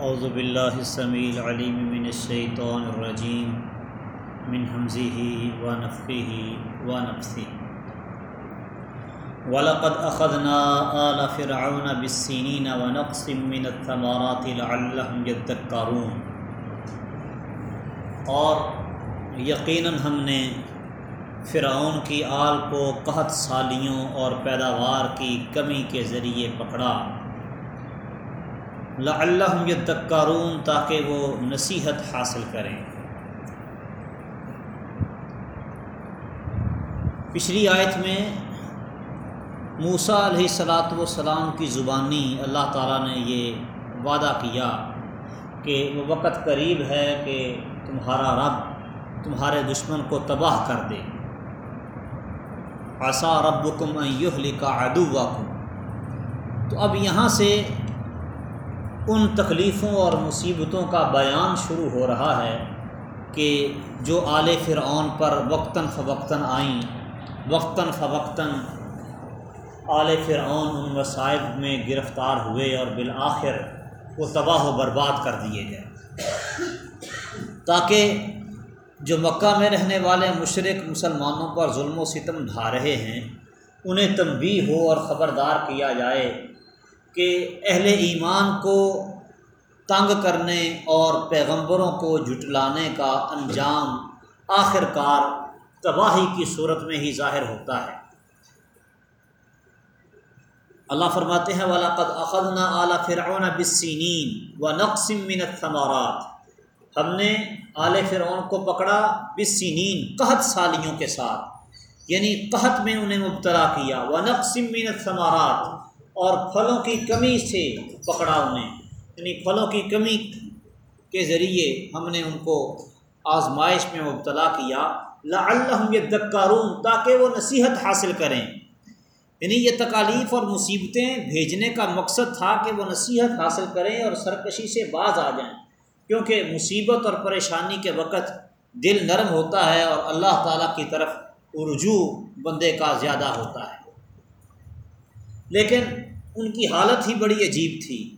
اعوذ باللہ السمیع العلیم من الشیطان الرجیم من حمزه ونفخه ونفثه ولقد اخذنا آل فرعون بالسنین ونقص من الثمرات لعلهم يذكرون اور یقیناً ہم نے فرعون کی آل کو قحط سالیوں اور پیداوار کی کمی کے ذریعے پکڑا۔ لعلہم یتکارون تاکہ وہ نصیحت حاصل کریں۔ پچھلی آیت میں موسا علیہ صلاۃ وسلام کی زبانی اللہ تعالیٰ نے یہ وعدہ کیا کہ وہ وقت قریب ہے کہ تمہارا رب تمہارے دشمن کو تباہ کر دے۔ آسا رب کم لکھا تو اب یہاں سے ان تکلیفوں اور مصیبتوں کا بیان شروع ہو رہا ہے کہ جو آل فرعون پر وقتاً فوقتاً آئیں، وقتاً فوقتاً آل فرعون ان وصائب میں گرفتار ہوئے اور بالآخر وہ تباہ و برباد کر دیے گئے۔ تاکہ جو مکہ میں رہنے والے مشرق مسلمانوں پر ظلم و ستم ڈھا رہے ہیں، انہیں تنبی ہو اور خبردار کیا جائے کہ اہل ایمان کو تنگ کرنے اور پیغمبروں کو جٹلانے کا انجام آخر کار تباہی کی صورت میں ہی ظاہر ہوتا ہے۔ اللہ فرماتے ہیں ولاقد اخذنا اعلیٰ فرعون بسینین و نقسم من الثمارات ہم نے اعلی فرعون کو پکڑا بسینین قحط سالیوں کے ساتھ یعنی قحط میں انہیں مبتلا کیا۔ و نقسم من الثمارات اور پھلوں کی کمی سے پکڑا انہیں۔ یعنی پھلوں کی کمی کے ذریعے ہم نے ان کو آزمائش میں مبتلا کیا۔ لعلہم یدکارون تاکہ وہ نصیحت حاصل کریں۔ یعنی یہ تکالیف اور مصیبتیں بھیجنے کا مقصد تھا کہ وہ نصیحت حاصل کریں اور سرکشی سے باز آ جائیں۔ کیونکہ مصیبت اور پریشانی کے وقت دل نرم ہوتا ہے اور اللہ تعالیٰ کی طرف رجوع بندے کا زیادہ ہوتا ہے۔ لیکن ان کی حالت ہی بڑی عجیب تھی۔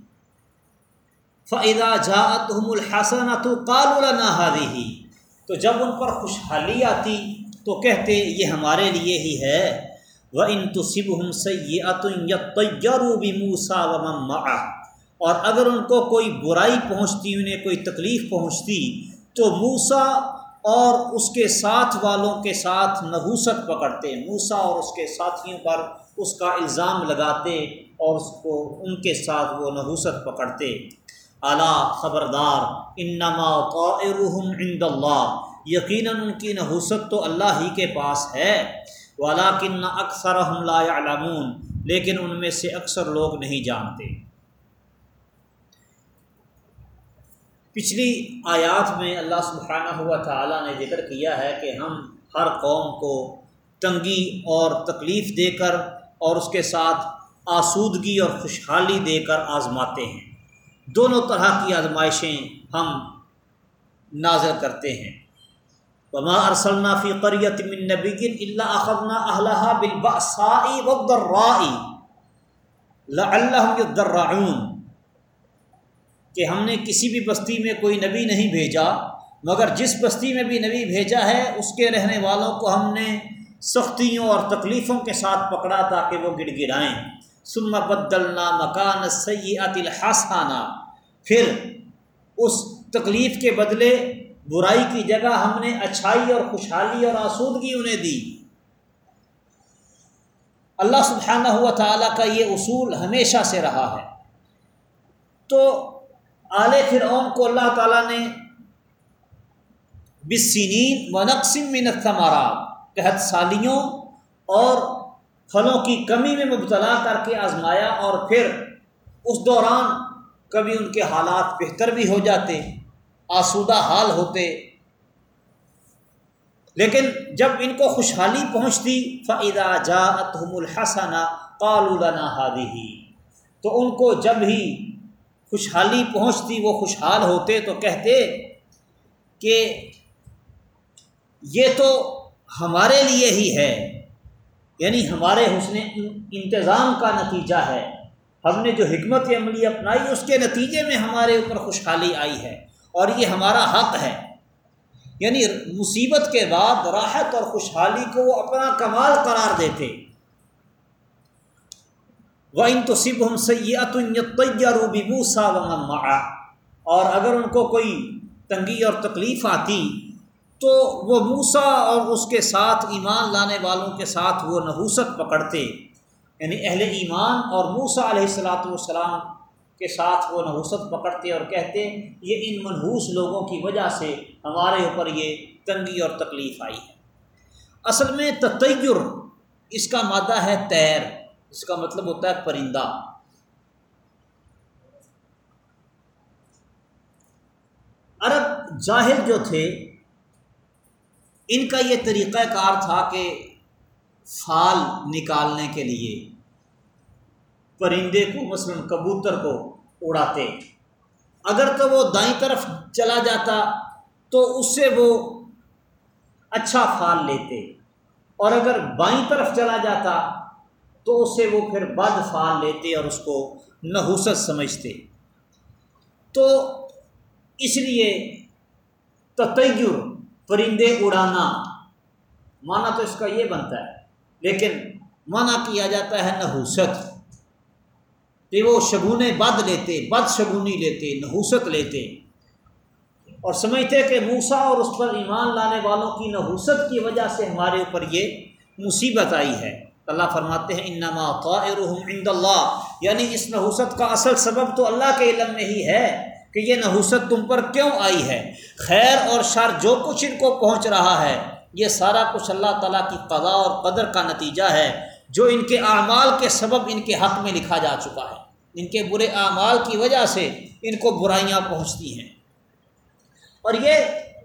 فعدا جات الحسن تو کال ہی تو جب ان پر خوشحالی آتی تو کہتے یہ ہمارے لیے ہی ہے۔ وہ ان تصب ہم سیارو بھی موسا و اور اگر ان کو کوئی برائی پہنچتی، انہیں کوئی تکلیف پہنچتی، تو موسا اور اس کے ساتھ والوں کے ساتھ نحوست پکڑتے۔ موسا اور اس کے ساتھیوں پر اس کا الزام لگاتے۔ اور اس کو ان کے ساتھ وہ نحوست پکڑتے۔ اعلیٰ خبردار، انما طائرهم عند اللہ، یقیناً ان کی نحوست تو اللہ ہی کے پاس ہے۔ ولاکن اکثر لا يعلمون لیکن ان میں سے اکثر لوگ نہیں جانتے۔ پچھلی آیات میں اللہ سبحانہ ہوا تعالیٰ نے ذکر کیا ہے کہ ہم ہر قوم کو تنگی اور تکلیف دے کر اور اس کے ساتھ آسودگی اور خوشحالی دے کر آزماتے ہیں۔ دونوں طرح کی آزمائشیں ہم نازر کرتے ہیں۔ وما ارسلنا فی قریت من نبی اللہ اخذنا اہلہا بالبأسائی والضرائی لعلہم یدرعون کہ ہم نے کسی بھی بستی میں کوئی نبی نہیں بھیجا، مگر جس بستی میں بھی نبی بھیجا ہے، اس کے رہنے والوں کو ہم نے سختیوں اور تکلیفوں کے ساتھ پکڑا تاکہ وہ گڑ گڑائیں۔ سما بدلنا مکان سیات الحسانہ پھر اس تکلیف کے بدلے برائی کی جگہ ہم نے اچھائی اور خوشحالی اور آسودگی انہیں دی۔ اللہ سبحانہ ہوا تعالیٰ کا یہ اصول ہمیشہ سے رہا ہے۔ تو اعلی فرعون کو اللہ تعالیٰ نے بسنین و نقسم منت ثمارات قحط سالیوں اور پھلوں کی کمی میں مبتلا کر کے آزمایا اور پھر اس دوران کبھی ان کے حالات بہتر بھی ہو جاتے، آسودہ حال ہوتے۔ لیکن جب ان کو خوشحالی پہنچتی فعدا جا اتحم الحسنہ قالولنا ہادی تو ان کو جب ہی خوشحالی پہنچتی، وہ خوشحال ہوتے تو کہتے کہ یہ تو ہمارے لیے ہی ہے۔ یعنی ہمارے حسن انتظام کا نتیجہ ہے۔ ہم نے جو حکمت عملی اپنائی، اس کے نتیجے میں ہمارے اوپر خوشحالی آئی ہے اور یہ ہمارا حق ہے۔ یعنی مصیبت کے بعد راحت اور خوشحالی کو وہ اپنا کمال قرار دیتے۔ وہ ان تو صب ہم سیات روبی موسا اور اگر ان کو کوئی تنگی اور تکلیف آتی تو وہ موسا اور اس کے ساتھ ایمان لانے والوں کے ساتھ وہ نحوست پکڑتے یعنی اہل ایمان اور موسا علیہ السلاۃ والسلام کے ساتھ وہ نحوست پکڑتے اور کہتے، یہ ان منحوس لوگوں کی وجہ سے ہمارے اوپر یہ تنگی اور تکلیف آئی ہے۔ اصل میں تطیر اس کا مادہ ہے تیر، اس کا مطلب ہوتا ہے پرندہ۔ عرب جاہل جو تھے ان کا یہ طریقہ کار تھا کہ فال نکالنے کے لیے پرندے کو، مثلا کبوتر کو اڑاتے۔ اگر تو وہ دائیں طرف چلا جاتا تو اس سے وہ اچھا پھال لیتے۔ اور اگر بائیں طرف چلا جاتا تو اس سے وہ پھر بد فال لیتے اور اس کو نحوست سمجھتے۔ تو اس لیے تطیر پرندے اڑانا مانا تو اس کا یہ بنتا ہے، لیکن منع کیا جاتا ہے؟ نحوست۔ کہ وہ شگونے بد لیتے، بد شگونی لیتے، نحوست لیتے۔ اور سمجھتے کہ موسا اور اس پر ایمان لانے والوں کی نحوست کی وجہ سے ہمارے اوپر یہ مصیبت آئی ہے۔ اللہ فرماتے ہیں، انما طائرهم عند اللہ۔ یعنی اس نحوست کا اصل سبب تو اللہ کے علم میں ہی ہے۔ کہ یہ نحوست تم پر کیوں آئی ہے؟ خیر اور شر جو کچھ ان کو پہنچ رہا ہے، یہ سارا کچھ اللہ تعالیٰ کی قضاء اور قدر کا نتیجہ ہے، جو ان کے اعمال کے سبب ان کے حق میں لکھا جا چکا ہے۔ ان کے برے اعمال کی وجہ سے ان کو برائیاں پہنچتی ہیں۔ اور یہ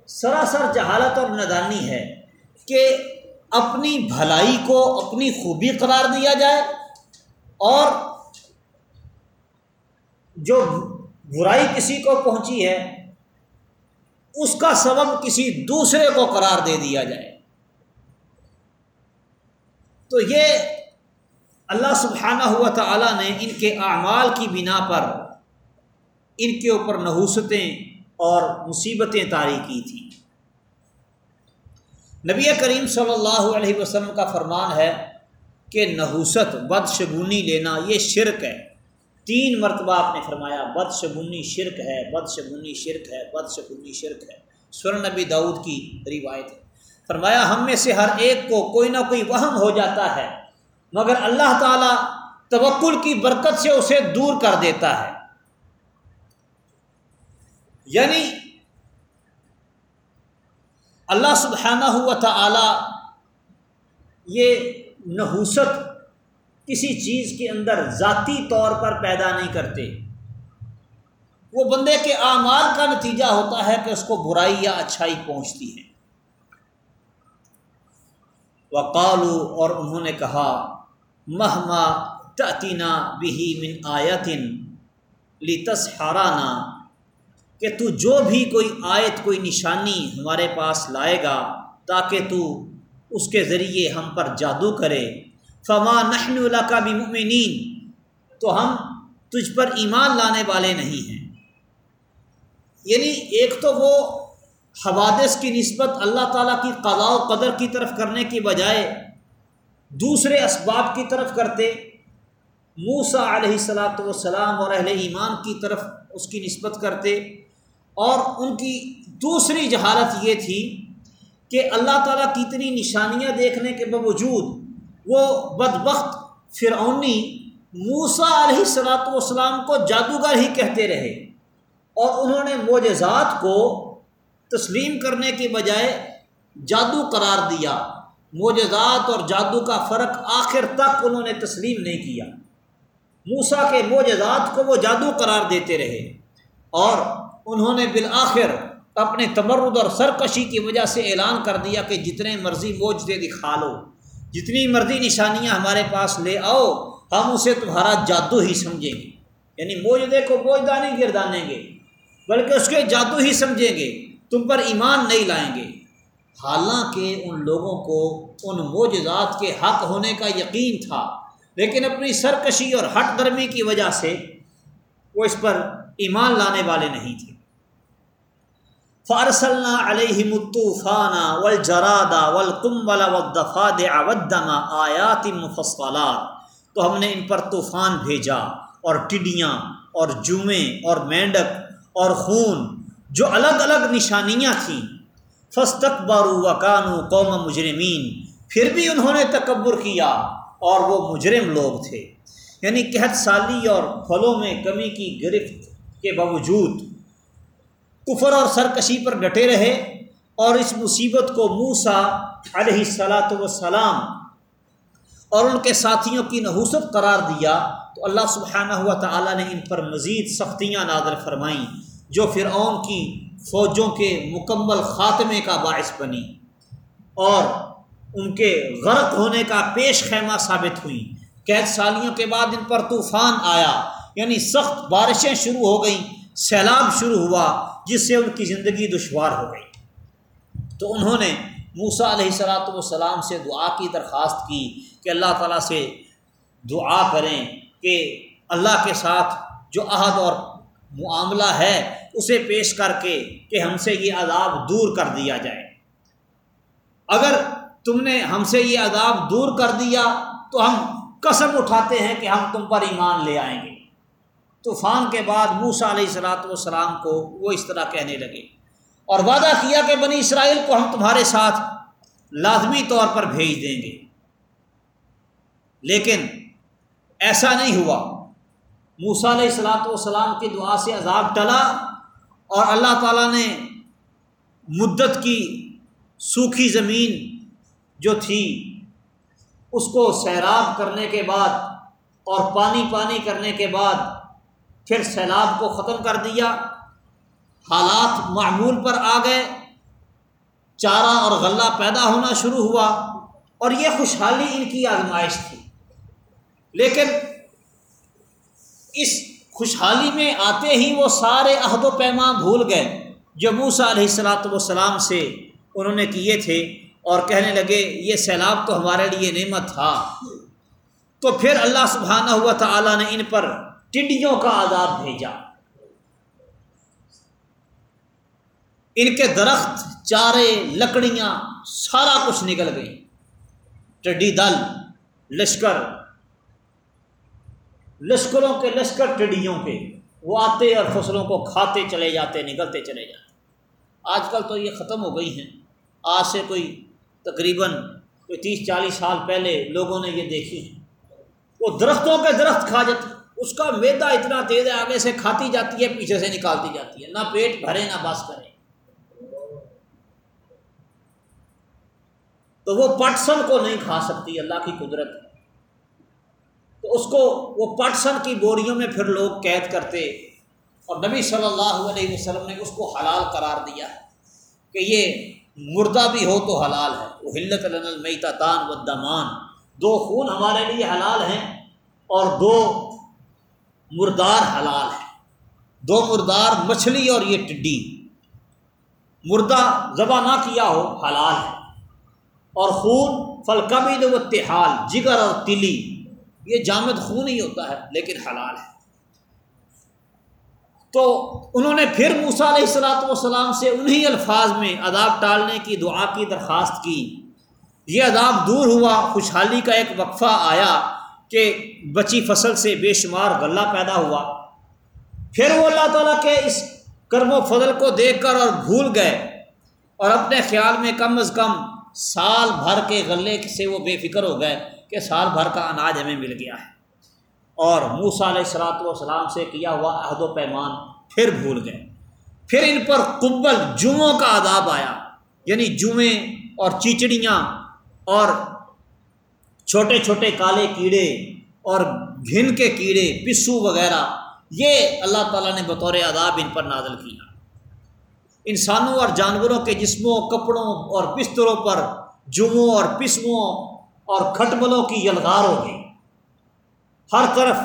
سراسر جہالت اور ندانی ہے کہ اپنی بھلائی کو اپنی خوبی قرار دیا جائے اور جو برائی کسی کو پہنچی ہے، اس کا سبب کسی دوسرے کو قرار دے دیا جائے۔ تو یہ اللہ سبحانہ ہوا تعالیٰ نے ان کے اعمال کی بنا پر ان کے اوپر نحوستیں اور مصیبتیں طاری کی تھیں نبی کریم صلی اللہ علیہ وسلم کا فرمان ہے کہ نحوست بد شگونی لینا، یہ شرک ہے۔ تین مرتبہ آپ نے فرمایا بد شگونی شرک ہے بد شگونی شرک ہے بد شگونی شرک ہے۔ سور نبی داود کی روایت ہے۔ فرمایا، ہم میں سے ہر ایک کو کوئی نہ کوئی وہم ہو جاتا ہے، مگر اللہ تعالیٰ توکل کی برکت سے اسے دور کر دیتا ہے۔ یعنی اللہ سبحانہ ہوا تھا یہ نحوست کسی چیز کے اندر ذاتی طور پر پیدا نہیں کرتے۔ وہ بندے کے اعمال کا نتیجہ ہوتا ہے کہ اس کو برائی یا اچھائی پہنچتی ہے۔ وقالو، اور انہوں نے کہا، مہما تعطینہ بہی من آیتن لتس کہ تو جو بھی کوئی آیت، کوئی نشانی ہمارے پاس لائے گا تاکہ تو اس کے ذریعے ہم پر جادو کرے۔ فما نحن اللہ کا بھی تو ہم تجھ پر ایمان لانے والے نہیں ہیں۔ یعنی ایک تو وہ حوادث کی نسبت اللہ تعالیٰ کی قضاء و قدر کی طرف کرنے کی بجائے دوسرے اسباب کی طرف کرتے موسا علیہ السلاۃ والسلام اور اہل ایمان کی طرف اس کی نسبت کرتے۔ اور ان کی دوسری جہالت یہ تھی کہ اللہ تعالیٰ کی اتنی نشانیاں دیکھنے کے باوجود وہ بد وقت فرعونی موسا علیہ السلاۃ والسلام کو جادوگر ہی کہتے رہے اور انہوں نے معجزات کو تسلیم کرنے کے بجائے جادو قرار دیا۔ معجزات اور جادو کا فرق آخر تک انہوں نے تسلیم نہیں کیا۔ موسا کے معجزات کو وہ جادو قرار دیتے رہے اور انہوں نے بالآخر اپنے تمرد اور سرکشی کی وجہ سے اعلان کر دیا کہ جتنے مرضی موجے دکھا لو۔ جتنی مرضی نشانیاں ہمارے پاس لے آؤ، ہم اسے تمہارا جادو ہی سمجھیں گے۔ یعنی موجدے کو موجدہ نہیں گردانیں گے۔ بلکہ اس کے جادو ہی سمجھیں گے۔ تم پر ایمان نہیں لائیں گے۔ حالانکہ ان لوگوں کو ان معجزات کے حق ہونے کا یقین تھا۔ لیکن اپنی سرکشی اور ہٹ درمی کی وجہ سے وہ اس پر ایمان لانے والے نہیں تھے۔ فارسل علیہ متوفانہ ولجرادا ولقمبلا ودفاد اودما آیات مفصلات تو ہم نے ان پر طوفان بھیجا اور ٹڈیاں اور جوئیں اور مینڈک اور خون جو الگ الگ نشانیاں تھیں۔ فستقبر وکانو قوم مجرمین پھر بھی انہوں نے تکبر کیا اور وہ مجرم لوگ تھے۔ یعنی قحط سالی اور پھلوں میں کمی کی گرفت کے باوجود کفر اور سرکشی پر ڈٹے رہے اور اس مصیبت کو موسا علیہ صلاۃ وسلام اور ان کے ساتھیوں کی نحوست قرار دیا تو اللہ سبحانہ ہوا تعالیٰ نے ان پر مزید سختیاں نادر فرمائیں جو فرعون کی فوجوں کے مکمل خاتمے کا باعث بنی اور ان کے غرق ہونے کا پیش خیمہ ثابت ہوئیں۔ قید سالیوں کے بعد ان پر طوفان آیا یعنی سخت بارشیں شروع ہو گئیں۔ سیلاب شروع ہوا جس سے ان کی زندگی دشوار ہو گئی۔ تو انہوں نے موسا علیہ صلاۃ والسلام سے دعا کی درخواست کی کہ اللہ تعالیٰ سے دعا کریں کہ اللہ کے ساتھ جو عہد اور معاملہ ہے اسے پیش کر کے کہ ہم سے یہ عذاب دور کر دیا جائے۔ اگر تم نے ہم سے یہ عذاب دور کر دیا تو ہم قسم اٹھاتے ہیں کہ ہم تم پر ایمان لے آئیں گے۔ طوفان کے بعد موسا علیہ السلاۃ والسلام کو وہ اس طرح کہنے لگے، اور وعدہ کیا کہ بنی اسرائیل کو ہم تمہارے ساتھ لازمی طور پر بھیج دیں گے۔ لیکن ایسا نہیں ہوا۔ موسا علیہ السلاۃ والسلام کی دعا سے عذاب ٹلا اور اللہ تعالیٰ نے مدت کی سوکھی زمین جو تھی، اس کو سیراب کرنے کے بعد اور پانی پانی کرنے کے بعد پھر سیلاب کو ختم کر دیا۔ حالات معمول پر آ گئے۔ چارہ اور غلہ پیدا ہونا شروع ہوا اور یہ خوشحالی ان کی آزمائش تھی۔ لیکن اس خوشحالی میں آتے ہی وہ سارے عہد و پیماں بھول گئے۔ جو موسا علیہ السلاۃ والسلام سے انہوں نے کیے تھے اور کہنے لگے، یہ سیلاب تو ہمارے لیے نعمت تھا۔ تو پھر اللہ سبحانہ ہوا تعالیٰ نے ان پر ٹڈیوں کا عذاب بھیجا۔ ان کے درخت، چارے، لکڑیاں، سارا کچھ نکل گئی ٹڈی دل، لشکر۔ لشکروں کے لشکر ٹڈیوں کے۔ وہ آتے اور فصلوں کو کھاتے چلے جاتے، نکلتے چلے جاتے۔ آج کل تو یہ ختم ہو گئی ہیں۔ آج سے کوئی تقریباً کوئی تیس چالیس سال پہلے لوگوں نے یہ دیکھی ہیں۔ وہ درختوں کے درخت کھا جاتے۔ اس کا میدا اتنا تیز ہے، آگے سے کھاتی جاتی ہے، پیچھے سے نکالتی جاتی ہے۔ نہ پیٹ بھرے، نہ بس کرے تو وہ پٹسن کو نہیں کھا سکتی، اللہ کی قدرت۔ تو اس کو وہ پٹسن کی بوریوں میں پھر لوگ قید کرتے۔ اور نبی صلی اللہ علیہ وسلم نے اس کو حلال قرار دیا کہ یہ مردہ بھی ہو تو حلال ہے۔ وہ ہلت المیتا تان و دمان دو خون ہمارے لیے حلال ہیں اور دو مردار حلال ہے۔ دو مردار مچھلی اور یہ ٹڈی۔ مردہ ذبح نہ کیا ہو، حلال ہے۔ اور خون فلکبید و تحال، جگر اور تلی۔ یہ جامد خون ہی ہوتا ہے، لیکن حلال ہے۔ تو انہوں نے پھر موسا علیہ السلاۃ والسلام سے انہی الفاظ میں عذاب ٹالنے کی دعا کی درخواست کی۔ یہ عذاب دور ہوا، خوشحالی کا ایک وقفہ آیا۔ کہ بچی فصل سے بے شمار غلہ پیدا ہوا۔ پھر وہ اللہ تعالیٰ کے اس کرم و فضل کو دیکھ کر اور بھول گئے اور اپنے خیال میں کم از کم سال بھر کے غلے سے وہ بے فکر ہو گئے کہ سال بھر کا اناج ہمیں مل گیا ہے۔ اور موسا علیہ السلاۃ والسلام سے کیا ہوا عہد و پیمان پھر بھول گئے۔ پھر ان پر قبل جوؤں کا عذاب آیا یعنی جوئیں اور چیچڑیاں اور چھوٹے چھوٹے کالے کیڑے اور گھن کے کیڑے، پسو وغیرہ، یہ اللہ تعالیٰ نے بطور عذاب ان پر نازل کیا۔ انسانوں اور جانوروں کے جسموں، کپڑوں اور بستروں پر جموں اور پسموں اور کھٹملوں کی یلغار ہو گئی۔ ہر طرف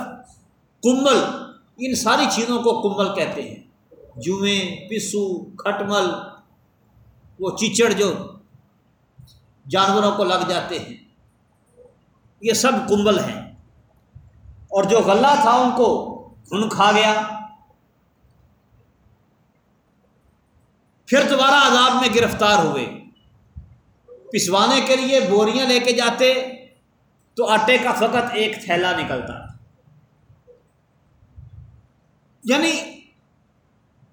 کمل، ان ساری چیزوں کو کمل کہتے ہیں۔ جوئیں پسو، کھٹمل، وہ چچڑ جو جانوروں کو لگ جاتے ہیں۔ یہ سب کمبل ہیں۔ اور جو غلہ تھا ان کو گھن کھا گیا۔ پھر دوبارہ عذاب میں گرفتار ہوئے۔ پسوانے کے لیے بوریاں لے کے جاتے تو آٹے کا فقط ایک تھیلا نکلتا۔ یعنی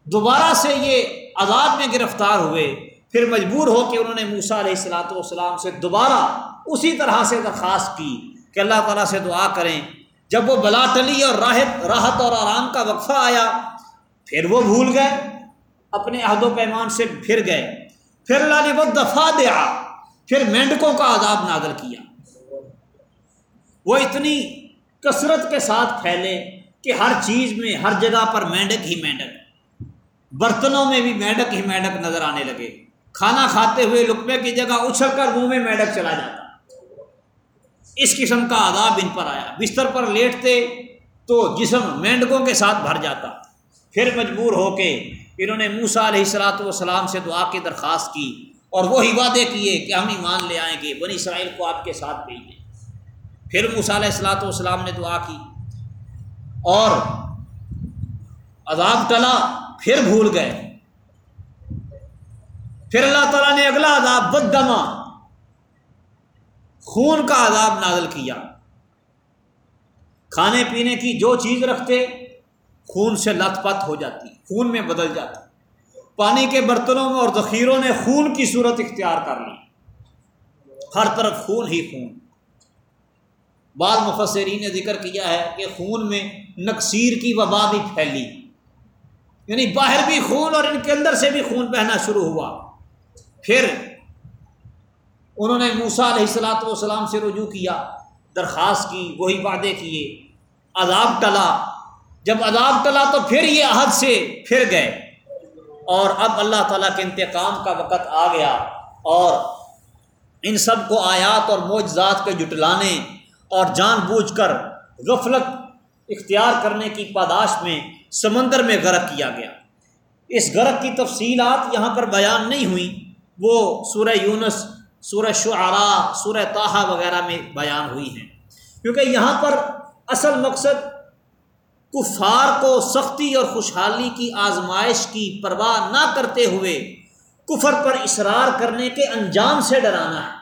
دوبارہ سے یہ عذاب میں گرفتار ہوئے۔ پھر مجبور ہو کہ انہوں نے موسا علیہ السلاۃ والسلام سے دوبارہ اسی طرح سے درخواست کی کہ اللہ تعالیٰ سے دعا کریں۔ جب وہ بلا ٹلی اور راحت راحت اور آرام کا وقفہ آیا، پھر وہ بھول گئے، اپنے عہد و پیمان سے پھر گئے۔ پھر اللہ نے وہ دفاع دیا، پھر مینڈکوں کا عذاب نادر کیا۔ وہ اتنی کثرت کے ساتھ پھیلے کہ ہر چیز میں، ہر جگہ پر مینڈک ہی مینڈک، برتنوں میں بھی مینڈک ہی مینڈک نظر آنے لگے۔ کھانا کھاتے ہوئے لقمے کی جگہ اچھل کر منہ میں میڈک چلا جاتا۔ اس قسم کا عذاب ان پر آیا۔ بستر پر لیٹتے تو جسم مینڈکوں کے ساتھ بھر جاتا۔ پھر مجبور ہو کے انہوں نے موسا علیہ السلاۃ والسلام سے دعا کی، درخواست کی اور وہی وعدے کیے کہ ہم ایمان لے آئیں گے، بنی اسرائیل کو آپ کے ساتھ بھیج دیں۔ پھر موسا علیہ السلاۃ والسلام نے دعا کی اور عذاب ٹلا، پھر بھول گئے۔ پھر اللہ تعالیٰ نے اگلا عذاب بدما خون کا عذاب نازل کیا۔ کھانے پینے کی جو چیز رکھتے، خون سے لت پت ہو جاتی، خون میں بدل جاتی۔ پانی کے برتنوں میں اور ذخیروں نے خون کی صورت اختیار کر لی۔ ہر طرف خون ہی خون۔ بعض مفسرین نے ذکر کیا ہے کہ خون میں نقصیر کی وبا بھی پھیلی۔ یعنی باہر بھی خون اور ان کے اندر سے بھی خون بہنا شروع ہوا۔ پھر انہوں نے موسا علیہ السلاۃ والسلام سے رجوع کیا، درخواست کی، وہی وعدے کیے، عذاب ٹلا۔ جب عذاب ٹلا تو پھر یہ عہد سے پھر گئے۔ اور اب اللہ تعالیٰ کے انتقام کا وقت آ گیا اور ان سب کو آیات اور معجزات کے جٹلانے اور جان بوجھ کر غفلت اختیار کرنے کی پاداش میں، سمندر میں غرق کیا گیا۔ اس غرق کی تفصیلات یہاں پر بیان نہیں ہوئیں۔ وہ سورہ یونس، سورہ شعراء، سورہ تاہا وغیرہ میں بیان ہوئی ہیں۔ کیونکہ یہاں پر اصل مقصد کفار کو سختی اور خوشحالی کی آزمائش کی پرواہ نہ کرتے ہوئے کفر پر اصرار کرنے کے انجام سے ڈرانا ہے۔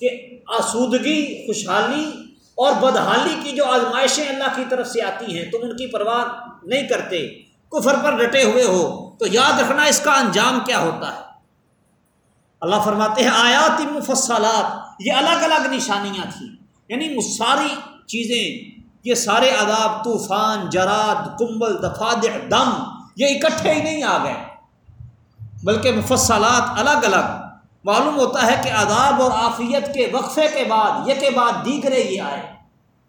کہ آسودگی، خوشحالی اور بدحالی کی جو آزمائشیں اللہ کی طرف سے آتی ہیں، تم ان کی پرواہ نہیں کرتے۔ کفر پر ڈٹے ہوئے ہو، تو یاد رکھنا اس کا انجام کیا ہوتا ہے۔ اللہ فرماتے ہیں، آیات مفصلات، یہ الگ الگ نشانیاں تھیں۔ یعنی وہ ساری چیزیں، یہ سارے عذاب، طوفان، جراد کمبل دفاد دم، یہ اکٹھے ہی نہیں آ گئے۔ بلکہ مفصلات الگ الگ۔ معلوم ہوتا ہے کہ عذاب اور آفیت کے وقفے کے بعد، یہ کے بعد دیگرے یہ آئے۔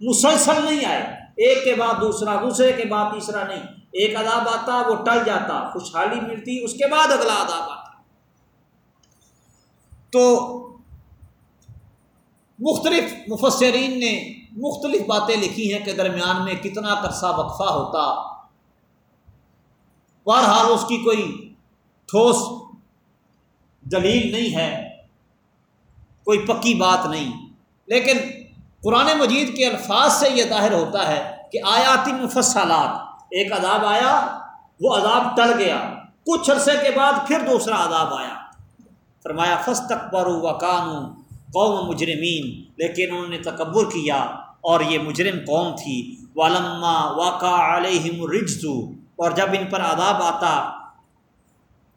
مسلسل نہیں آئے۔ ایک کے بعد دوسرا، دوسرے کے بعد تیسرا نہیں۔ ایک عذاب آتا، وہ ٹل جاتا، خوشحالی ملتی، اس کے بعد اگلا عذاب آتا۔ تو مختلف مفسرین نے مختلف باتیں لکھی ہیں کہ درمیان میں کتنا قرصہ وقفہ ہوتا۔ بہرحال اس کی کوئی ٹھوس دلیل نہیں ہے، کوئی پکی بات نہیں۔ لیکن قرآن مجید کے الفاظ سے یہ ظاہر ہوتا ہے کہ آیاتی مفصلات، ایک عذاب آیا، وہ عذاب ٹل گیا۔ کچھ عرصے کے بعد پھر دوسرا عذاب آیا۔ فرمایا فس تکبر و قانو قوم مجرمین، لیکن انہوں نے تکبر کیا اور یہ مجرم قوم تھی۔ والما واقع علیہم رجزو اور جب ان پر عذاب آتا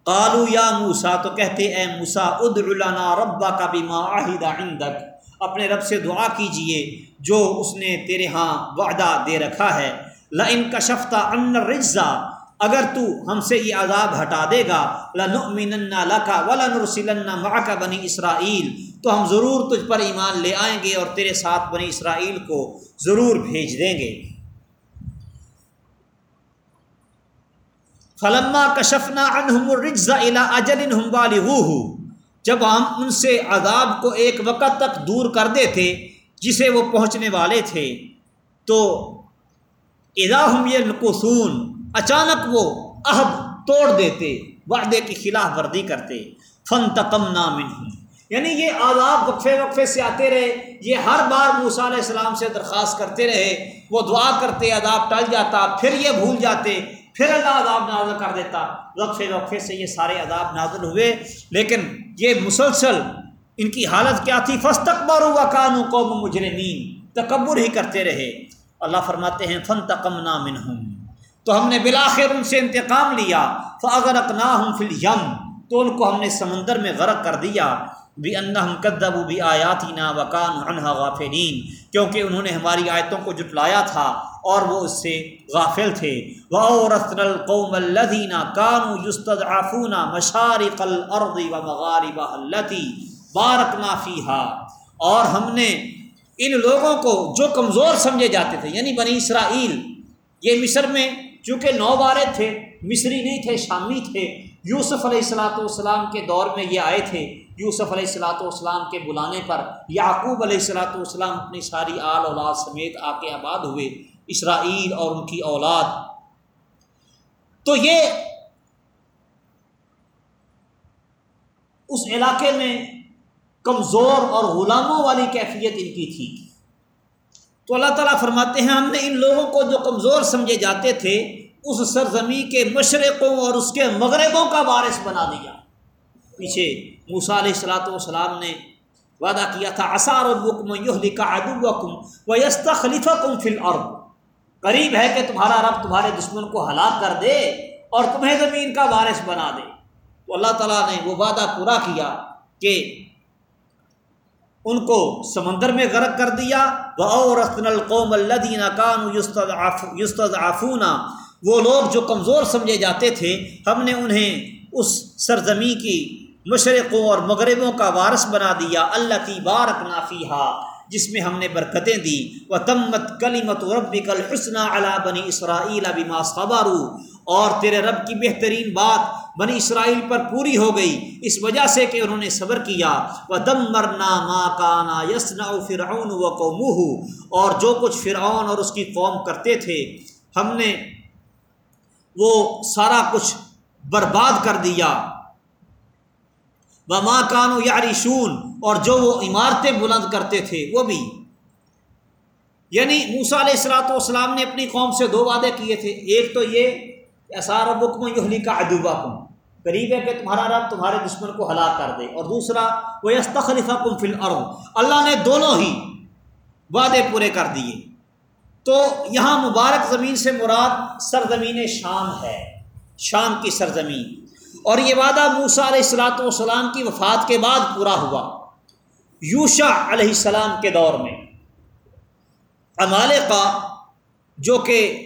قالو یا موسا تو کہتے، اے موسا اد ربا کا بھی عندک۔ اپنے رب سے دعا کیجیے، جو اس نے تیرے ہاں وعدہ دے رکھا ہے۔ ل ان کا شفتہ ان رجزا اگر تو ہم سے یہ عذاب ہٹا دے گا لنؤمن لکا ولنرسلن معک بنی اسرائیل۔ تو ہم ضرور تجھ پر ایمان لے آئیں گے اور تیرے ساتھ بنی اسرائیل کو ضرور بھیج دیں گے۔ فلما کشفنا انہم الرجز الى اجل ہم بالغوہ جب ہم ان سے عذاب کو ایک وقت تک دور کر دیتے، جسے وہ پہنچنے والے تھے، تو اذا ہم یہ اچانک وہ عہد توڑ دیتے، وعدے کی خلاف ورزی کرتے فن تکم نام یعنی یہ آداب وقفے وقفے سے آتے رہے، یہ ہر بار موسیٰ علیہ السلام سے درخواست کرتے رہے، وہ دعا کرتے عذاب ٹل جاتا، پھر یہ بھول جاتے، پھر اللہ عذاب نازل کر دیتا۔ وقفے وقفے سے یہ سارے عذاب نازل ہوئے۔ لیکن یہ مسلسل ان کی حالت کیا تھی؟ فس تقبر و قانو قوم مجرمین۔ تکبر ہی کرتے رہے۔ اللہ فرماتے ہیں فن تقم نام تو ہم نے بلاخر ان سے انتقام لیا فاگر اقنا ہوں فل یم تو ان کو ہم نے سمندر میں غرق کر دیا بھی انّا ہم قدب بھی آیاتی نا وکان انہا غافرین کیونکہ انہوں نے ہماری آیتوں کو جٹلایا تھا اور وہ اس سے غافل تھے۔ وہ رسن القوم الدینہ کانو یستد آفونہ مشارق الارض و مغارب التی بارک اور ہم نے ان لوگوں کو جو کمزور سمجھے جاتے تھے یعنی بنی اسرائیل، یہ مصر میں چونکہ نو بارے تھے، مصری نہیں تھے، شامی تھے۔ یوسف علیہ السلاۃ والسلام کے دور میں یہ آئے تھے۔ یوسف علیہ السلاۃ والسلام کے بلانے پر یعقوب علیہ السلاۃ والسلام اپنی ساری آل اولاد سمیت آ کے آباد ہوئے۔ اسرائیل اور ان کی اولاد۔ تو یہ اس علاقے میں کمزور اور غلاموں والی کیفیت ان کی تھی۔ تو اللہ تعالیٰ فرماتے ہیں، ہم نے ان لوگوں کو جو کمزور سمجھے جاتے تھے، اس سرزمی کے مشرقوں اور اس کے مغربوں کا وارث بنا دیا۔ پیچھے موسا علیہ السلاۃ والسلام نے وعدہ کیا تھا اثار البکم یہ لکھا ادب کم و یستا خلیفہ کم فل اور قریب ہے کہ تمہارا رب تمہارے دشمن کو ہلاک کر دے اور تمہیں زمین کا وارث بنا دے۔ تو اللہ تعالیٰ نے وہ وعدہ پورا کیا کہ ان کو سمندر میں غرق کر دیا۔ وہ رسن القوم الدین کان یستد آفونہ وہ لوگ جو کمزور سمجھے جاتے تھے، ہم نے انہیں اس سرزمی کی مشرقوں اور مغربوں کا وارث بنا دیا۔ اللہ کی بارک نافیہ جس میں ہم نے برکتیں دی و تمت کلیمت رب کل حسن علا بنی اسرائیل بما صبارو اور تیرے رب کی بہترین بات بنی اسرائیل پر پوری ہو گئی۔ اس وجہ سے کہ انہوں نے صبر کیا۔ وہ دم مرنا ماں کانا یسنا فرعون و قومہ اور جو کچھ فرعون اور اس کی قوم کرتے تھے، ہم نے وہ سارا کچھ برباد کر دیا۔ وہ ماں کانو یاری شون اور جو وہ عمارتیں بلند کرتے تھے، وہ بھی۔ یعنی موسا علیہ السلاۃ والسلام نے اپنی قوم سے دو وعدے کیے تھے۔ ایک تو یہ اثار بکم یہلی کا ادوبہ کم قریب ہے کہ تمہارا رب تمہارے دشمن کو ہلاک کر دے. اور دوسرا وہ یستخلیفہ کم فل اللہ نے دونوں ہی وعدے پورے کر دیے. تو یہاں مبارک زمین سے مراد سرزمین شام ہے. شام کی سرزمین. اور یہ وعدہ موسا علیہ السلاۃ والسلام کی وفات کے بعد پورا ہوا. یوشا علیہ السلام کے دور میں. امال کا جو کہ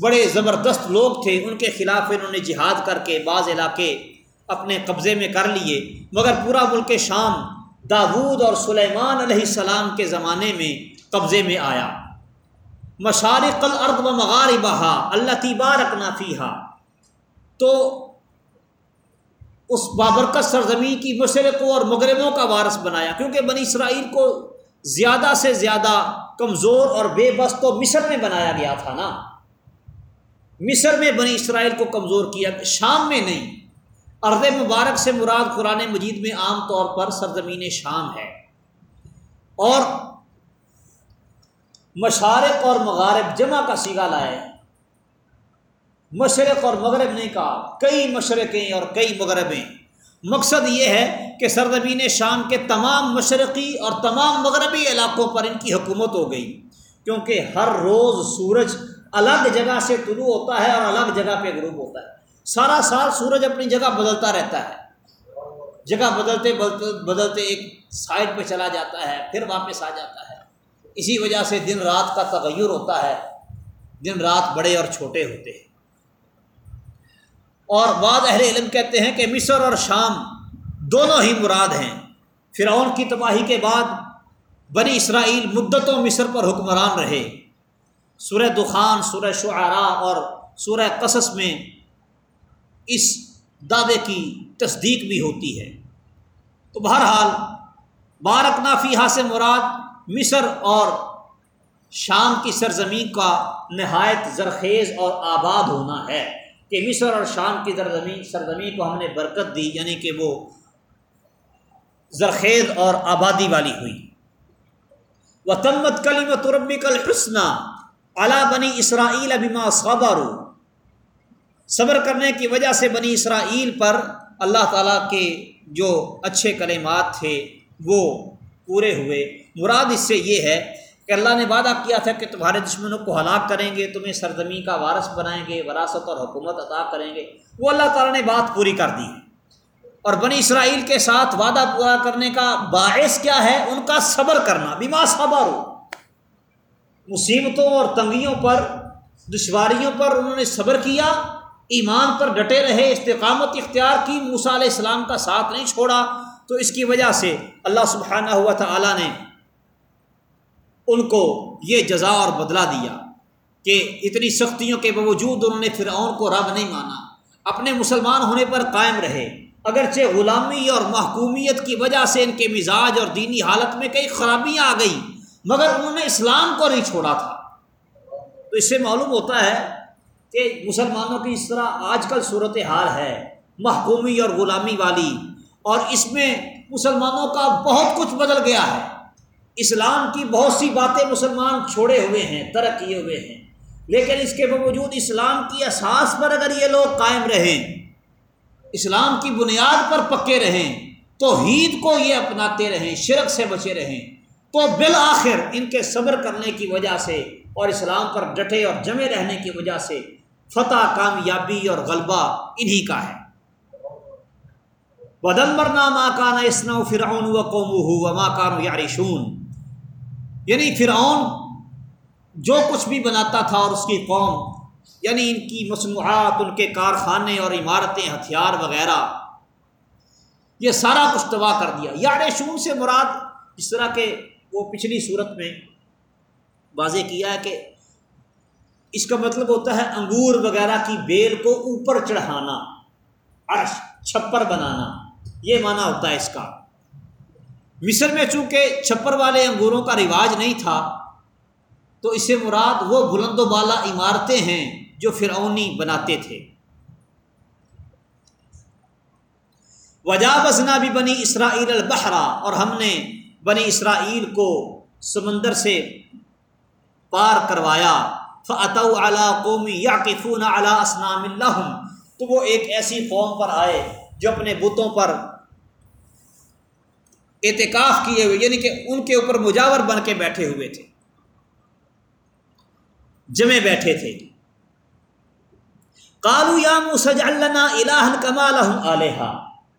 بڑے زبردست لوگ تھے، ان کے خلاف انہوں نے جہاد کر کے بعض علاقے اپنے قبضے میں کر لیے۔ مگر پورا ملک شام داود اور سلیمان علیہ السلام کے زمانے میں قبضے میں آیا۔ مشارق الارض و مغاربہ اللہ تبارک نافیہ تو اس بابرکت سرزمین کی مشرقوں اور مغربوں کا وارث بنایا، کیونکہ بنی اسرائیل کو زیادہ سے زیادہ کمزور اور بے بس تو مصر میں بنایا گیا تھا نا۔ مصر میں بنی اسرائیل کو کمزور کیا، شام میں نہیں۔ ارض مبارک سے مراد قرآن مجید میں عام طور پر سرزمین شام ہے۔ اور مشارق اور مغارب جمع کا سیگا لائے۔ مشرق اور مغرب نہیں کہا، کئی مشرقیں اور کئی مغربیں۔ مقصد یہ ہے کہ سرزمین شام کے تمام مشرقی اور تمام مغربی علاقوں پر ان کی حکومت ہو گئی، کیونکہ ہر روز سورج الگ جگہ سے طلوع ہوتا ہے اور الگ جگہ پہ غروب ہوتا ہے۔ سارا سال سورج اپنی جگہ بدلتا رہتا ہے۔ جگہ بدلتے بدلتے بدلتے ایک سائڈ پہ چلا جاتا ہے، پھر واپس آ جاتا ہے۔ اسی وجہ سے دن رات کا تغیر ہوتا ہے۔ دن رات بڑے اور چھوٹے ہوتے ہیں۔ اور بعض اہل علم کہتے ہیں کہ مصر اور شام دونوں ہی مراد ہیں۔ فرعون کی تباہی کے بعد بنی اسرائیل مدتوں مصر پر حکمران رہے۔ سورہ دخان، سورہ شعراء اور سورہ قصص میں اس دعوے کی تصدیق بھی ہوتی ہے۔ تو بہرحال بارک نافیہ سے مراد مصر اور شام کی سرزمین کا نہایت زرخیز اور آباد ہونا ہے کہ مصر اور شام کی سرزمین سرزمین کو ہم نے برکت دی یعنی کہ وہ زرخیز اور آبادی والی ہوئی۔ و تمت کلیم تربی کل حسنہ اعلیٰ بنی اسرائیل ابیما صابارو صبر کرنے کی وجہ سے بنی اسرائیل پر اللہ تعالیٰ کے جو اچھے کلمات تھے، وہ پورے ہوئے۔ مراد اس سے یہ ہے کہ اللہ نے وعدہ کیا تھا کہ تمہارے دشمنوں کو ہلاک کریں گے، تمہیں سرزمین کا وارث بنائیں گے، وراثت اور حکومت عطا کریں گے۔ وہ اللہ تعالیٰ نے بات پوری کر دی۔ اور بنی اسرائیل کے ساتھ وعدہ پورا کرنے کا باعث کیا ہے؟ ان کا صبر کرنا۔ بیما صبر ہو مصیبتوں اور تنگیوں پر، دشواریوں پر انہوں نے صبر کیا، ایمان پر ڈٹے رہے، استقامت اختیار کی موسا علیہ السلام کا ساتھ نہیں چھوڑا۔ تو اس کی وجہ سے اللہ سبحانہ ہوا تھا نے ان کو یہ جزا اور بدلا دیا کہ اتنی سختیوں کے باوجود انہوں نے فرعون کو رب نہیں مانا۔ اپنے مسلمان ہونے پر قائم رہے۔ اگرچہ غلامی اور محکومیت کی وجہ سے ان کے مزاج اور دینی حالت میں کئی خرابیاں آ گئیں مگر انہوں نے اسلام کو نہیں چھوڑا تھا۔ تو اس سے معلوم ہوتا ہے کہ مسلمانوں کی اس طرح آج کل صورت حال ہے، محکومی اور غلامی والی۔ اور اس میں مسلمانوں کا بہت کچھ بدل گیا ہے۔ اسلام کی بہت سی باتیں مسلمان چھوڑے ہوئے ہیں، ترک کیے ہوئے ہیں۔ لیکن اس کے باوجود اسلام کی اساس پر اگر یہ لوگ قائم رہیں، اسلام کی بنیاد پر پکے رہیں تو عید کو یہ اپناتے رہیں، شرک سے بچے رہیں۔ تو بالآخر ان کے صبر کرنے کی وجہ سے اور اسلام پر ڈٹے اور جمے رہنے کی وجہ سے فتح، کامیابی اور غلبہ انہی کا ہے۔ بدمبر ماں کان اسنا فرعون و قوم ہو ماں کان یارشون یعنی فرعون جو کچھ بھی بناتا تھا اور اس کی قوم یعنی ان کی مصنوعات، ان کے کارخانے اور عمارتیں، ہتھیار وغیرہ، یہ سارا کچھ تباہ کر دیا۔ یارشون سے مراد اس طرح کے وہ پچھلی صورت میں واضح کیا ہے کہ اس کا مطلب ہوتا ہے انگور وغیرہ کی بیل کو اوپر چڑھانا، عرش، چھپر بنانا، یہ معنی ہوتا ہے اس کا۔ مصر میں چونکہ چھپر والے انگوروں کا رواج نہیں تھا، تو اس سے مراد وہ بلند و بالا عمارتیں ہیں جو فرعونی بناتے تھے۔ وجا بزنا بھی بنی اسرائیل البحرا اور ہم نے بنی اسرائیل کو سمندر سے پار کروایا۔ فعطو اعلیٰ قومی یا کفون اعلیٰ اسلام اللہ تو وہ ایک ایسی قوم پر آئے جو اپنے بتوں پر اعتکاف کیے ہوئے یعنی کہ ان کے اوپر مجاور بن کے بیٹھے ہوئے تھے۔ جمے بیٹھے تھے۔ کالو یا موسج اللہ الہ کمال علیہ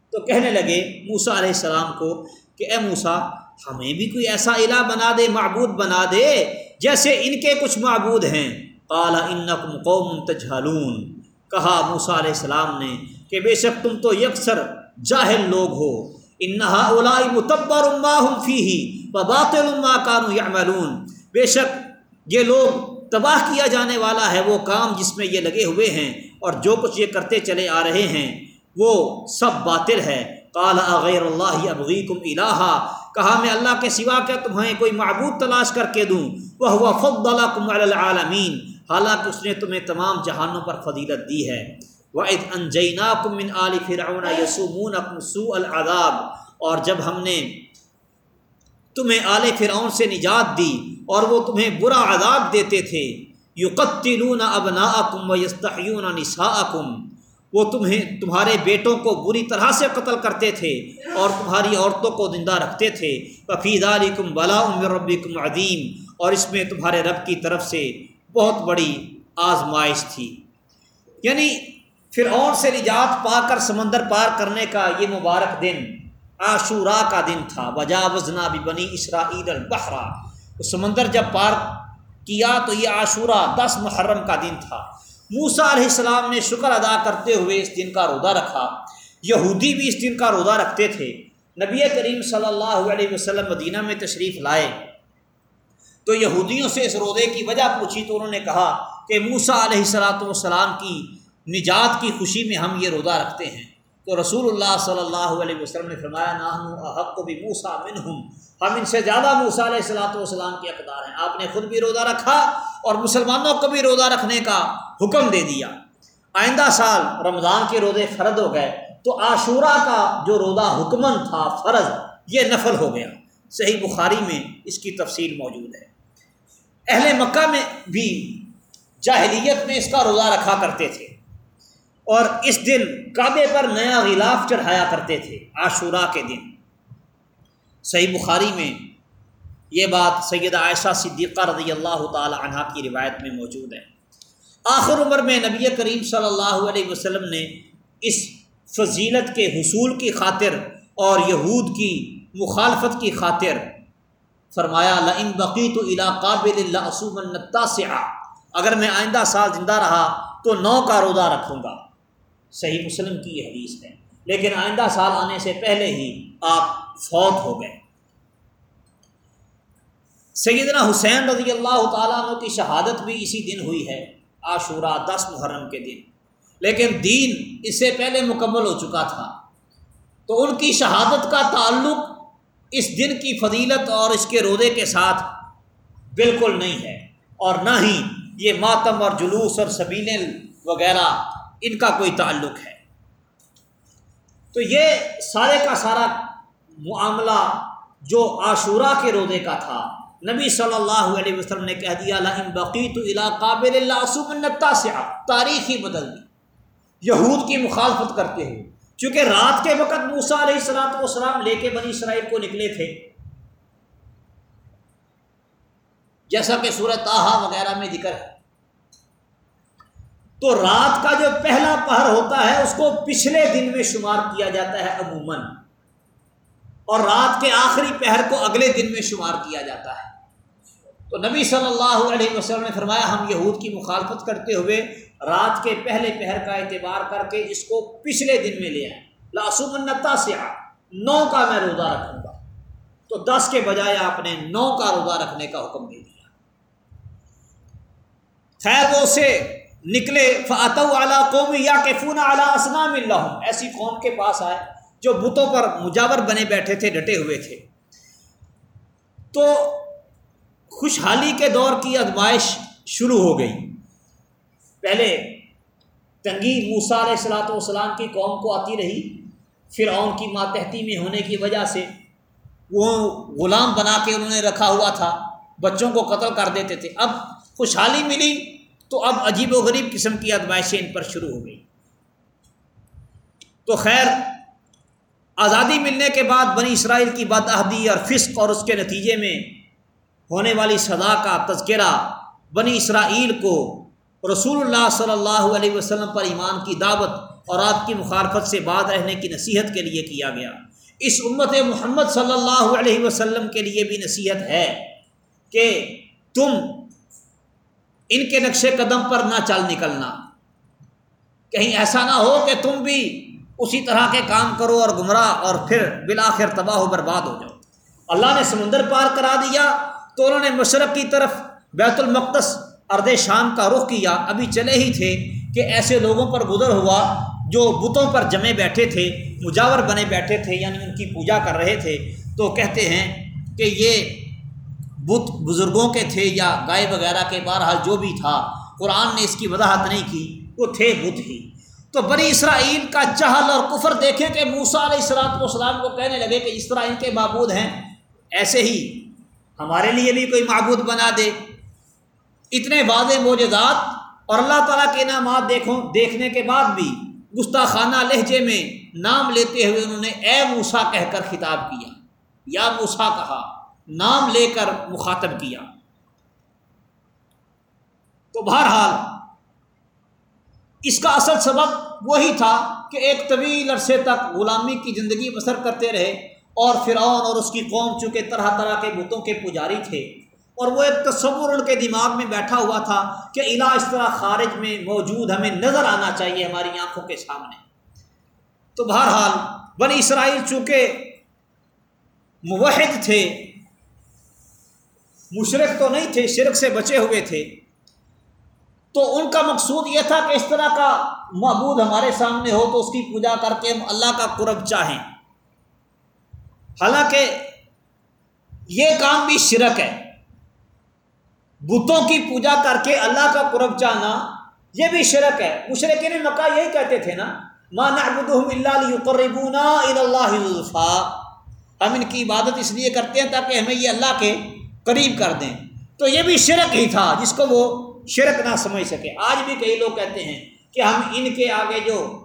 تو کہنے لگے موسا علیہ السلام کو کہ اے موسا ہمیں بھی کوئی ایسا الہ بنا دے، معبود بنا دے جیسے ان کے کچھ معبود ہیں۔ کالا انکم قوم تجہلون۔ کہا موسا علیہ السلام نے کہ بے شک تم تو یکسر جاہل لوگ ہو۔ انہا اولائی متبر فی ہی باطل الما کانو یعملون۔ بے شک یہ لوگ تباہ کیا جانے والا ہے وہ کام جس میں یہ لگے ہوئے ہیں اور جو کچھ یہ کرتے چلے آ رہے ہیں وہ سب باطل ہے۔ کالا غیر اللہ ابغیکم الہا کہا، میں اللہ کے سوا کیا تمہیں کوئی معبود تلاش کر کے دوں؟ وہ ہوا فد اللہ العالمین۔ حالانکہ اس نے تمہیں تمام جہانوں پر فضیلت دی ہے۔ وعد انجینا کمن علی فرعون یسومون سوء العذاب۔ اور جب ہم نے تمہیں آل فرعون سے نجات دی اور وہ تمہیں برا عذاب دیتے تھے یقتلون ابناءکم ویستحیون نساءکم وہ تمہیں تمہارے بیٹوں کو بری طرح سے قتل کرتے تھے اور تمہاری عورتوں کو زندہ رکھتے تھے۔ وفید علیکم بلا عمر ربکم عدیم اور اس میں تمہارے رب کی طرف سے بہت بڑی آزمائش تھی۔ یعنی فرعون سے نجات پا کر سمندر پار کرنے کا یہ مبارک دن، عاشورہ کا دن تھا۔ وجا وزنا بھی بنی اسرائیل البحرا سمندر جب پار کیا تو یہ عاشورہ دس محرم کا دن تھا۔ موسا علیہ السلام نے شکر ادا کرتے ہوئے اس دن کا روزہ رکھا۔ یہودی بھی اس دن کا روزہ رکھتے تھے۔ نبی کریم صلی اللہ علیہ وسلم مدینہ میں تشریف لائے۔ تو یہودیوں سے اس روزے کی وجہ پوچھی تو انہوں نے کہا کہ موسا علیہ السلاۃ والسلام کی نجات کی خوشی میں ہم یہ روزہ رکھتے ہیں۔ تو رسول اللہ صلی اللہ علیہ وسلم نے فرمایا نہ حق کو بھی موسا من ہوں ہم ان سے زیادہ موسا علیہ السلاۃ والسلام کے اقدار ہیں۔ آپ نے خود بھی روزہ رکھا اور مسلمانوں کو بھی روزہ رکھنے کا حکم دے دیا۔ آئندہ سال رمضان کے روزے فرد ہو گئے تو عاشورہ کا جو روزہ حکمن تھا فرض، یہ نفل ہو گیا۔ صحیح بخاری میں اس کی تفصیل موجود ہے۔ اہل مکہ میں بھی جاہلیت میں اس کا روزہ رکھا کرتے تھے اور اس دن کعبے پر نیا غلاف چڑھایا کرتے تھے عاشورہ کے دن۔ صحیح بخاری میں یہ بات سید عائشہ صدیقہ رضی اللہ تعالی عنہ کی روایت میں موجود ہے۔ آخر عمر میں نبی کریم صلی اللہ علیہ وسلم نے اس فضیلت کے حصول کی خاطر اور یہود کی مخالفت کی خاطر فرمایا، لئن تو قابل اللہ سے اگر میں آئندہ سال زندہ رہا تو نو کا روزہ رکھوں گا۔ صحیح مسلم کی یہ حدیث ہے۔ لیکن آئندہ سال آنے سے پہلے ہی آپ فوت ہو گئے۔ سیدنا حسین رضی اللہ تعالیٰ عنہ کی شہادت بھی اسی دن ہوئی ہے، عاشورہ دس محرم کے دن۔ لیکن دین اس سے پہلے مکمل ہو چکا تھا۔ تو ان کی شہادت کا تعلق اس دن کی فضیلت اور اس کے رودے کے ساتھ بالکل نہیں ہے۔ اور نہ ہی یہ ماتم اور جلوس اور سبین وغیرہ ان کا کوئی تعلق ہے۔ تو یہ سارے کا سارا معاملہ جو عاشورہ کے رودے کا تھا نبی صلی اللہ علیہ وسلم نے کہہ دیا بقی تو قابل اللہ سے تاریخ ہی بدل دی۔ یہود کی مخالفت کرتے ہوئے۔ چونکہ رات کے وقت موسا علیہ السلاۃ والسلام لے کے بنی اسرائیل کو نکلے تھے۔ جیسا کہ سورت تاہا وغیرہ میں ذکر ہے۔ تو رات کا جو پہلا پہر ہوتا ہے، اس کو پچھلے دن میں شمار کیا جاتا ہے عموماً۔ اور رات کے آخری پہر کو اگلے دن میں شمار کیا جاتا ہے۔ تو نبی صلی اللہ علیہ وسلم نے فرمایا، ہم یہود کی مخالفت کرتے ہوئے رات کے پہلے پہر کا اعتبار کر کے اس کو پچھلے دن میں لے آئے۔ لاسمنتا سے نو کا میں روزہ رکھوں گا۔ تو دس کے بجائے آپ نے نو کا روزہ رکھنے کا حکم دے دیا۔ خیر وہ سے نکلے اعلیٰ قوم یا کہ فون اعلیٰ اسلام اللہ ایسی قوم کے پاس آئے جو بتوں پر مجاور بنے بیٹھے تھے، ڈٹے ہوئے تھے۔ تو خوشحالی کے دور کی ازمائش شروع ہو گئی۔ پہلے تنگی موسا علیہ السلاۃ والسلام کی قوم کو آتی رہی۔ پھر اون کی ماتحتی میں ہونے کی وجہ سے وہ غلام بنا کے انہوں نے رکھا ہوا تھا۔ بچوں کو قتل کر دیتے تھے۔ اب خوشحالی ملی تو اب عجیب و غریب قسم کی ادمائشیں ان پر شروع ہو گئی۔ تو خیر، آزادی ملنے کے بعد بنی اسرائیل کی بدعہدی اور فسق اور اس کے نتیجے میں ہونے والی سزا کا تذکرہ بنی اسرائیل کو رسول اللہ صلی اللہ علیہ وسلم پر ایمان کی دعوت اور آپ کی مخالفت سے بعد رہنے کی نصیحت کے لیے کیا گیا۔ اس امت محمد صلی اللہ علیہ وسلم کے لیے بھی نصیحت ہے کہ تم ان کے نقش قدم پر نہ چل نکلنا۔ کہیں ایسا نہ ہو کہ تم بھی اسی طرح کے کام کرو اور گمراہ اور پھر بلاخر تباہ و برباد ہو جاؤ۔ اللہ نے سمندر پار کرا دیا۔ تو انہوں نے مشرق کی طرف بیت المقدس ارد شام کا رخ کیا۔ ابھی چلے ہی تھے کہ ایسے لوگوں پر گزر ہوا جو بتوں پر جمے بیٹھے تھے، مجاور بنے بیٹھے تھے یعنی ان کی پوجا کر رہے تھے۔ تو کہتے ہیں کہ یہ بت بزرگوں کے تھے یا گائے وغیرہ کے، بہرحال جو بھی تھا، قرآن نے اس کی وضاحت نہیں کی، وہ تھے بت ہی۔ تو بنی اسرائیل کا چہل اور کفر دیکھے کہ موسا علیہ السلاط والسلام کو کہنے لگے کہ اس طرح ان کے معبود ہیں، ایسے ہی ہمارے لیے بھی کوئی معبود بنا دے۔ اتنے واضح موجودات اور اللہ تعالیٰ کے انعامات دیکھو دیکھنے کے بعد بھی گستاخانہ لہجے میں نام لیتے ہوئے انہوں نے اے موسا کہہ کر خطاب کیا۔ یا موسا کہا، نام لے کر مخاطب کیا۔ تو بہرحال اس کا اصل سبب وہی تھا کہ ایک طویل عرصے تک غلامی کی زندگی بسر کرتے رہے۔ اور فرعون اور اس کی قوم چونکہ طرح طرح کے بتوں کے پجاری تھے، اور وہ ایک تصور ان کے دماغ میں بیٹھا ہوا تھا کہ الہ اس طرح خارج میں موجود ہمیں نظر آنا چاہیے ہماری آنکھوں کے سامنے۔ تو بہرحال بنی اسرائیل چونکہ موحد تھے مشرق تو نہیں تھے، شرک سے بچے ہوئے تھے، تو ان کا مقصود یہ تھا کہ اس طرح کا معبود ہمارے سامنے ہو تو اس کی پوجا کر کے ہم اللہ کا قرب چاہیں۔ حالانکہ یہ کام بھی شرک ہے۔ بتوں کی پوجا کر کے اللہ کا قرب چاہنا یہ بھی شرک ہے۔ مشرقین مکہ یہی کہتے تھے نا مانا اللہ ہم ان کی عبادت اس لیے کرتے ہیں تاکہ ہمیں یہ اللہ کے قریب کر دیں۔ تو یہ بھی شرک ہی تھا جس کو وہ شرک نہ سمجھ سکے۔ آج بھی کئی لوگ کہتے ہیں کہ ہم ان کے آگے جو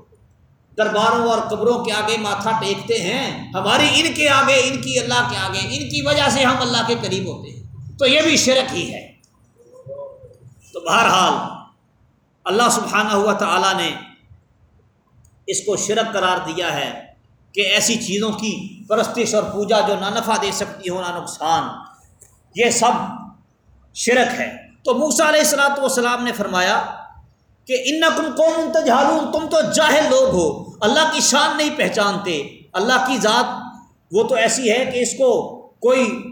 درباروں اور قبروں کے آگے ماتھا ٹیکتے ہیں۔ ہماری ان کے آگے، ان کی اللہ کے آگے، ان کی وجہ سے ہم اللہ کے قریب ہوتے ہیں۔ تو یہ بھی شرک ہی ہے۔ تو بہرحال اللہ سبحانہ ہوا تعالیٰ نے اس کو شرک قرار دیا ہے کہ ایسی چیزوں کی پرستش اور پوجا جو نہ نفع دے سکتی ہو، نہ نقصان، یہ سب شرک ہے۔ تو موسا علیہ السلاۃ والسلام نے فرمایا کہ ان کم قوم تجہالون تم تو جاہل لوگ ہو۔ اللہ کی شان نہیں پہچانتے۔ اللہ کی ذات وہ تو ایسی ہے کہ اس کو کوئی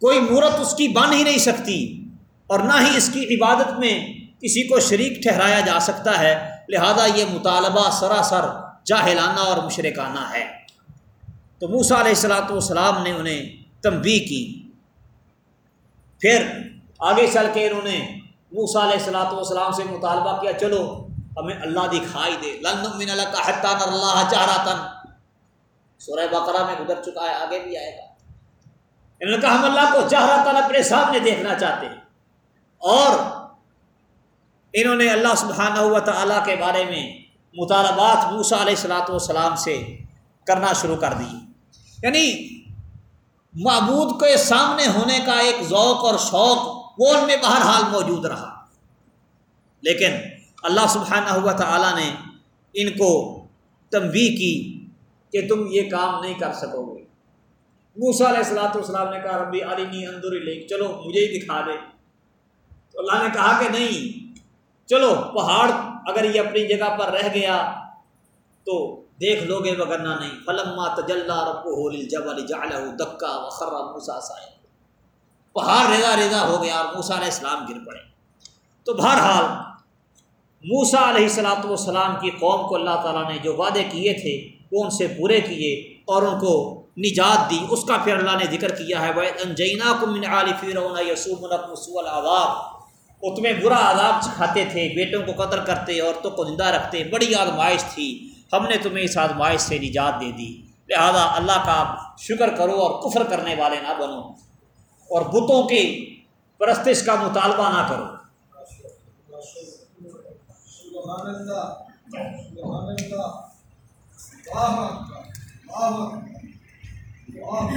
کوئی مورت اس کی بن ہی نہیں سکتی۔ اور نہ ہی اس کی عبادت میں کسی کو شریک ٹھہرایا جا سکتا ہے۔ لہذا یہ مطالبہ سراسر جاہلانہ اور مشرکانہ ہے۔ تو موسا علیہ السلاۃ والسلام نے انہیں تنبی کی۔ پھر آگے چل کے انہوں نے موسا علیہ السلاۃ والسلام سے مطالبہ کیا، چلو ہمیں اللہ دکھائی دے۔ لن من اللہ کا حتان اللہ چارا تن سورہ بقرہ میں گزر چکا ہے، آگے بھی آئے گا۔ انہوں نے کہا، ہم اللہ کو چہرہ تن اپنے سامنے دیکھنا چاہتے ہیں۔ اور انہوں نے اللہ سبحانہ ہوا تعالیٰ کے بارے میں مطالبات موسا علیہ السلاۃ والسلام سے کرنا شروع کر دی۔ یعنی معبود کے سامنے ہونے کا ایک ذوق اور شوق وہ ان میں بہرحال موجود رہا۔ لیکن اللہ سبحانہ ہوا تعالیٰ نے ان کو تنبی کی کہ تم یہ کام نہیں کر سکو گے۔ موسا علیہ السلاۃ والسلام نے کہا، ربی علی نی اندر لے چلو، مجھے ہی دکھا دے۔ تو اللہ نے کہا کہ نہیں، چلو، پہاڑ اگر یہ اپنی جگہ پر رہ گیا تو دیکھ لو گے وغیرہ نہیں۔ فلما تجلّہ رب جب علی جال دکا وخرا موسا صاحب۔ پہاڑ ریزا ریزا ہو گیا اور موسا علیہ السلام گر پڑے۔ تو بہرحال موسا علیہ السلاۃ والسلام کی قوم کو اللہ تعالیٰ نے جو وعدے کیے تھے، وہ ان سے پورے کیے اور ان کو نجات دی۔ اس کا پھر اللہ نے ذکر کیا ہے وہ انجینا کو من علی یسوم مسول آداب وہ تمہیں برا عذاب سکھاتے تھے، بیٹوں کو قدر کرتے، عورتوں کو زندہ رکھتے۔ بڑی آزمائش تھی۔ ہم نے تمہیں اس آزمائش سے نجات دے دی۔ لہذا اللہ کا شکر کرو اور کفر کرنے والے نہ بنو۔ اور بتوں کی پرستش کا مطالبہ نہ کرو۔ سبحان اللہ سبحان اللہ واہ واہ